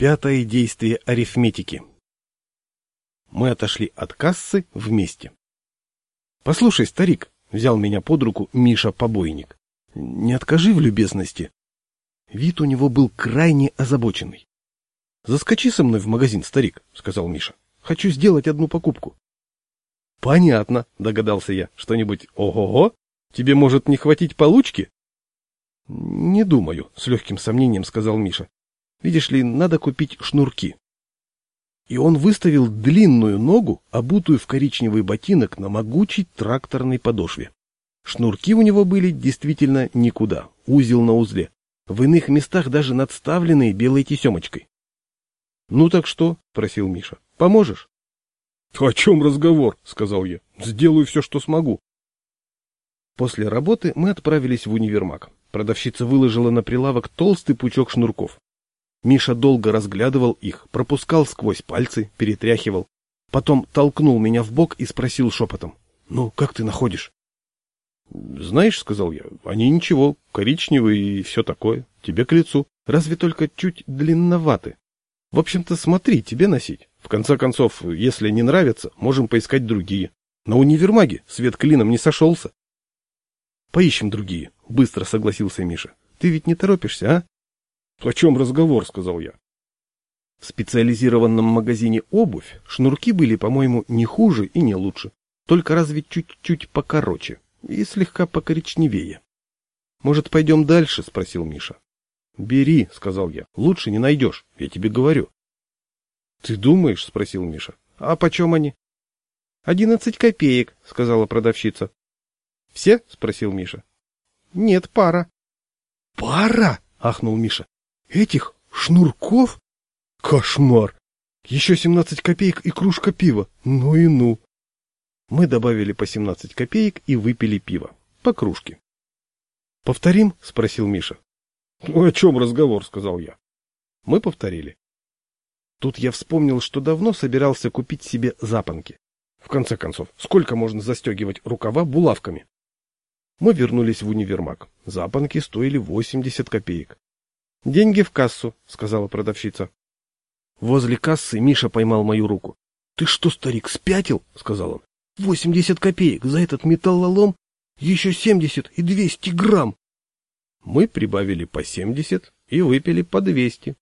Пятое действие арифметики. Мы отошли от кассы вместе. «Послушай, старик», — взял меня под руку Миша-побойник, — «не откажи в любезности». Вид у него был крайне озабоченный. «Заскочи со мной в магазин, старик», — сказал Миша. «Хочу сделать одну покупку». «Понятно», — догадался я. «Что-нибудь ого-го? Тебе может не хватить получки?» «Не думаю», — с легким сомнением сказал Миша. Видишь ли, надо купить шнурки. И он выставил длинную ногу, обутую в коричневый ботинок на могучей тракторной подошве. Шнурки у него были действительно никуда, узел на узле. В иных местах даже надставленные белой тесемочкой. — Ну так что? — просил Миша. — Поможешь? — О чем разговор? — сказал я. — Сделаю все, что смогу. После работы мы отправились в универмаг. Продавщица выложила на прилавок толстый пучок шнурков. Миша долго разглядывал их, пропускал сквозь пальцы, перетряхивал. Потом толкнул меня в бок и спросил шепотом. — Ну, как ты находишь? — Знаешь, — сказал я, — они ничего, коричневые и все такое, тебе к лицу, разве только чуть длинноваты. В общем-то, смотри, тебе носить. В конце концов, если не нравится, можем поискать другие. На универмаге свет клином не сошелся. — Поищем другие, — быстро согласился Миша. — Ты ведь не торопишься, а? — О чем разговор, — сказал я. В специализированном магазине обувь шнурки были, по-моему, не хуже и не лучше, только разве чуть-чуть покороче и слегка покоричневее. — Может, пойдем дальше? — спросил Миша. — Бери, — сказал я, — лучше не найдешь, я тебе говорю. — Ты думаешь? — спросил Миша. — А почем они? — Одиннадцать копеек, — сказала продавщица. — Все? — спросил Миша. — Нет, пара. — Пара? — ахнул Миша. Этих шнурков? Кошмар! Еще семнадцать копеек и кружка пива. Ну и ну. Мы добавили по семнадцать копеек и выпили пиво. По кружке. «Повторим?» — спросил Миша. «Ну, о чем разговор?» — сказал я. Мы повторили. Тут я вспомнил, что давно собирался купить себе запонки. В конце концов, сколько можно застегивать рукава булавками? Мы вернулись в универмаг. Запонки стоили 80 копеек. «Деньги в кассу», — сказала продавщица. Возле кассы Миша поймал мою руку. «Ты что, старик, спятил?» — сказал он. «Восемьдесят копеек за этот металлолом? Еще семьдесят и двести грамм!» Мы прибавили по семьдесят и выпили по двести.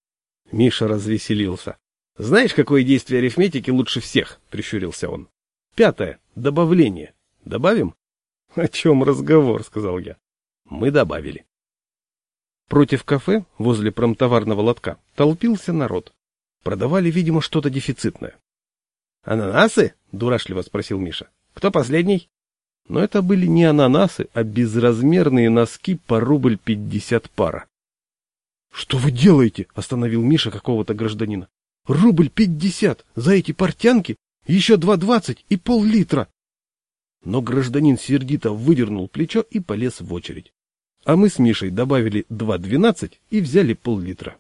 Миша развеселился. «Знаешь, какое действие арифметики лучше всех?» — прищурился он. «Пятое. Добавление. Добавим?» «О чем разговор?» — сказал я. Мы добавили. Против кафе, возле промтоварного лотка, толпился народ. Продавали, видимо, что-то дефицитное. «Ананасы?» — дурашливо спросил Миша. «Кто последний?» Но это были не ананасы, а безразмерные носки по рубль пятьдесят пара. «Что вы делаете?» — остановил Миша какого-то гражданина. «Рубль пятьдесят! За эти портянки еще два двадцать и пол-литра!» Но гражданин сердито выдернул плечо и полез в очередь а мы с Мишей добавили 2,12 и взяли пол-литра.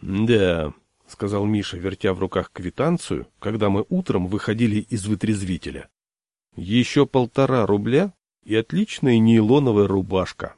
«Да», — сказал Миша, вертя в руках квитанцию, когда мы утром выходили из вытрезвителя. «Еще полтора рубля и отличная нейлоновая рубашка».